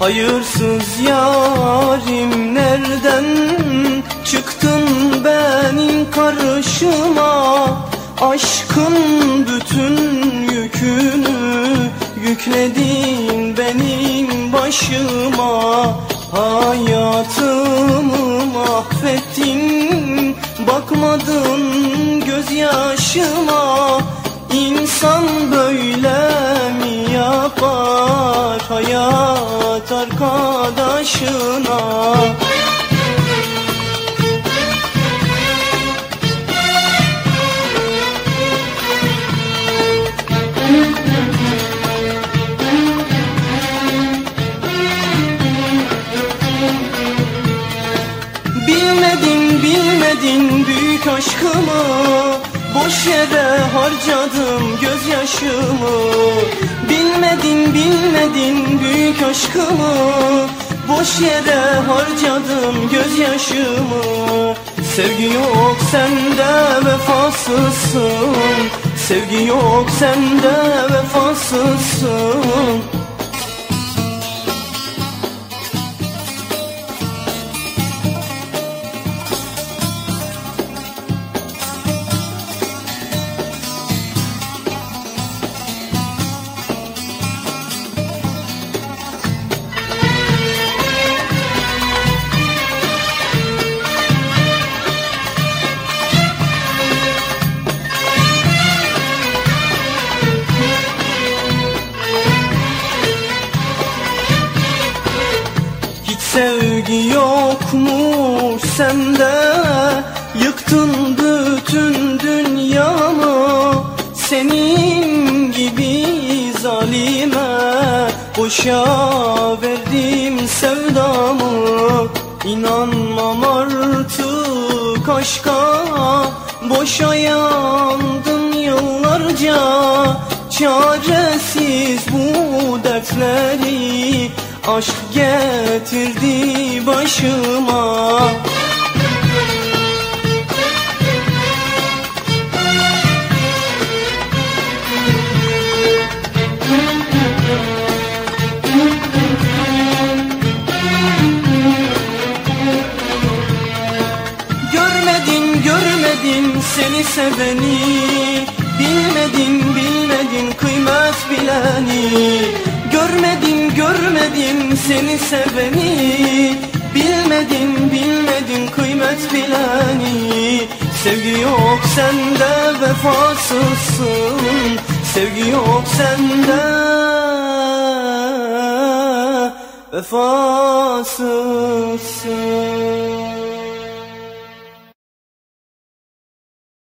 Hayırsız yarim nereden çıktın benim karşıma Aşkın bütün yükünü yükledin benim başıma. Hayatımı mahvettin bakmadın gözyaşıma. İnsan böyle mi yapar hayat arkadaşına. Bilmedin bilmedin büyük aşkımı. Boş yere harcadım gözyaşımı Bilmedin bilmedin büyük aşkımı. Boş yere harcadım gözyaşımı. Sevgi yok sende vefasızsın. Sevgi yok sende vefasızsın Sevgi yokmuş sende Yıktın bütün dünyamı. Senin gibi zalime Boşa verdim sevdamı. İnanmam artık aşka Boşa yandım yıllarca. Çaresiz bu dertleri Aşk getirdi başıma. Görmedin görmedin seni seveni. Bilmedin bilmedin kıymet bileni. Görmedin görmedin seni seveni. Bilmedin bilmedin kıymet bileni. Sevgi yok sende vefasızsın. Sevgi yok sende vefasızsın